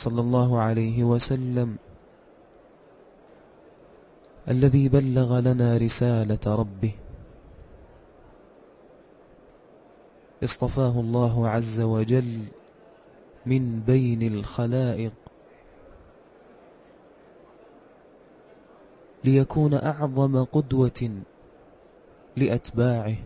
صلى الله عليه وسلم الذي بلغ لنا رسالة ربه اصطفاه الله عز وجل من بين الخلائق ليكون أعظم قدوة لأتباعه.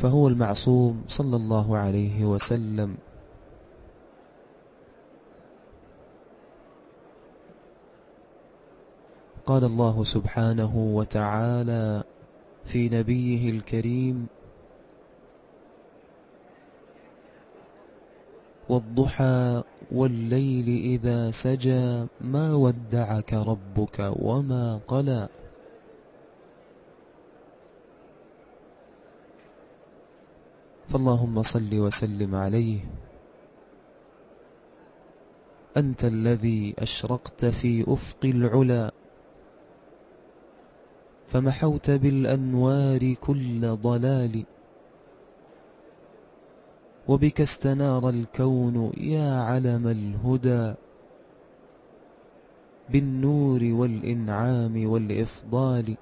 فهو المعصوم صلى الله عليه وسلم. قال الله سبحانه وتعالى في نبيه الكريم والضحى والليل إذا سجى ما ودعك ربك وما قلى فاللهم صل وسلم عليه. أنت الذي أشرقت في أفق العلا فمحوت بالأنوار كل ضلال وبك استنار الكون يا علم الهدى. بالنور والإنعام والإفضال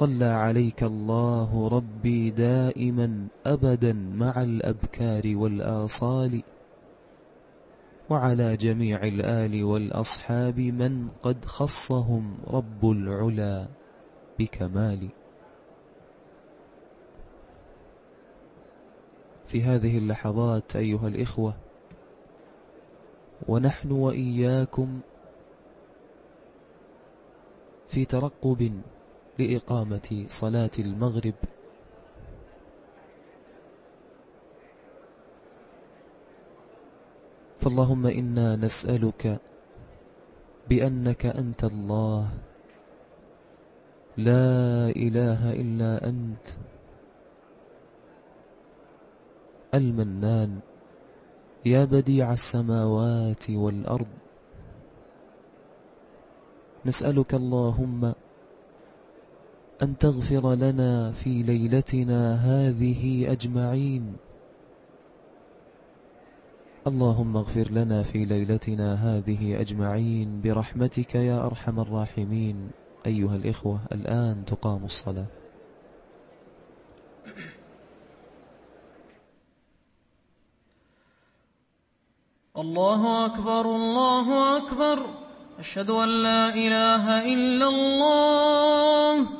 صلى عليك الله ربي دائما أبدا مع الأبكار والآصال وعلى جميع الآل والأصحاب من قد خصهم رب العلا بكمال. في هذه اللحظات أيها الإخوة ونحن وإياكم في ترقب لإقامة صلاة المغرب. فاللهم إنا نسألك بأنك أنت الله. لا إله إلا أنت. المنان. يا بديع السماوات والأرض. نسألك اللهم أن تغفر لنا في ليلتنا هذه أجمعين. اللهم اغفر لنا في ليلتنا هذه أجمعين برحمتك يا أرحم الراحمين. أيها الإخوة الآن تقام الصلاة. الله أكبر الله أكبر. أشهد أن لا إله إلا الله.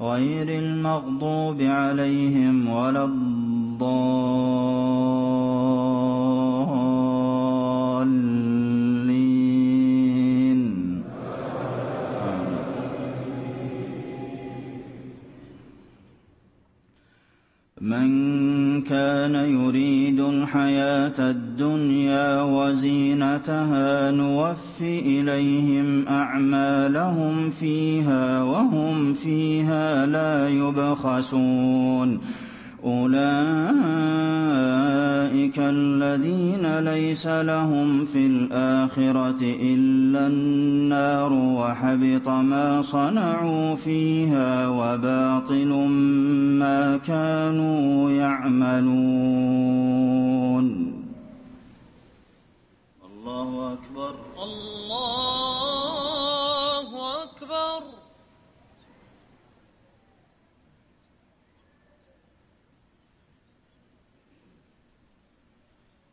غير المغضوب عليهم ولا الضالين. من كان يريد الحياة الدنيا وزينتها نوف إليهم يبخسون أولئك الذين ليس لهم في الآخرة إلا النار وحبط ما صنعوا فيها وباطل ما كانوا يعملون. الله أكبر. الله أكبر.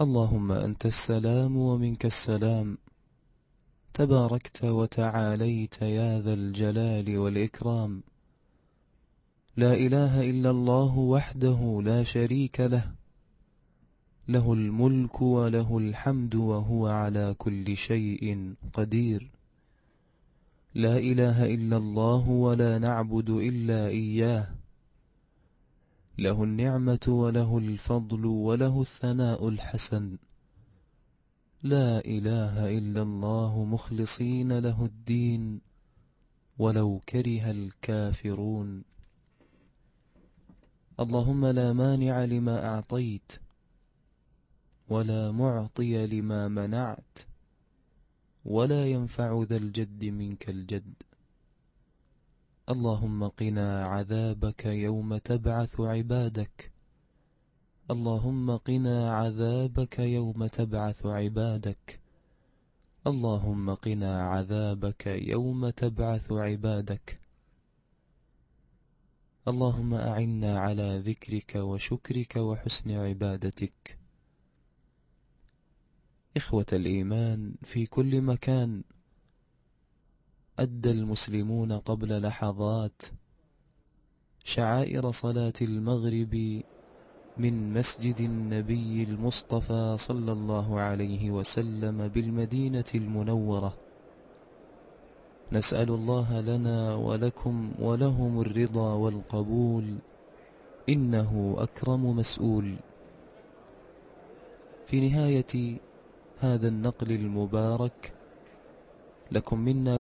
اللهم أنت السلام ومنك السلام. تباركت وتعاليت يا ذا الجلال والإكرام. لا إله إلا الله وحده لا شريك له. له الملك وله الحمد وهو على كل شيء قدير. لا إله إلا الله ولا نعبد إلا إياه. له النعمة وله الفضل وله الثناء الحسن. لا إله إلا الله مخلصين له الدين ولو كره الكافرون. اللهم لا مانع لما أعطيت ولا معطي لما منعت ولا ينفع ذا الجد منك الجد. اللهم قنا عذابك يوم تبعث عبادك. اللهم قنا عذابك يوم تبعث عبادك. اللهم قنا عذابك يوم تبعث عبادك. اللهم أعنا على ذكرك وشكرك وحسن عبادتك. إخوة الإيمان في كل مكان أدى المسلمون قبل لحظات شعائر صلاة المغرب من مسجد النبي المصطفى صلى الله عليه وسلم بالمدينة المنورة. نسأل الله لنا ولكم ولهم الرضا والقبول إنه أكرم مسؤول. في نهاية هذا النقل المبارك لكم منا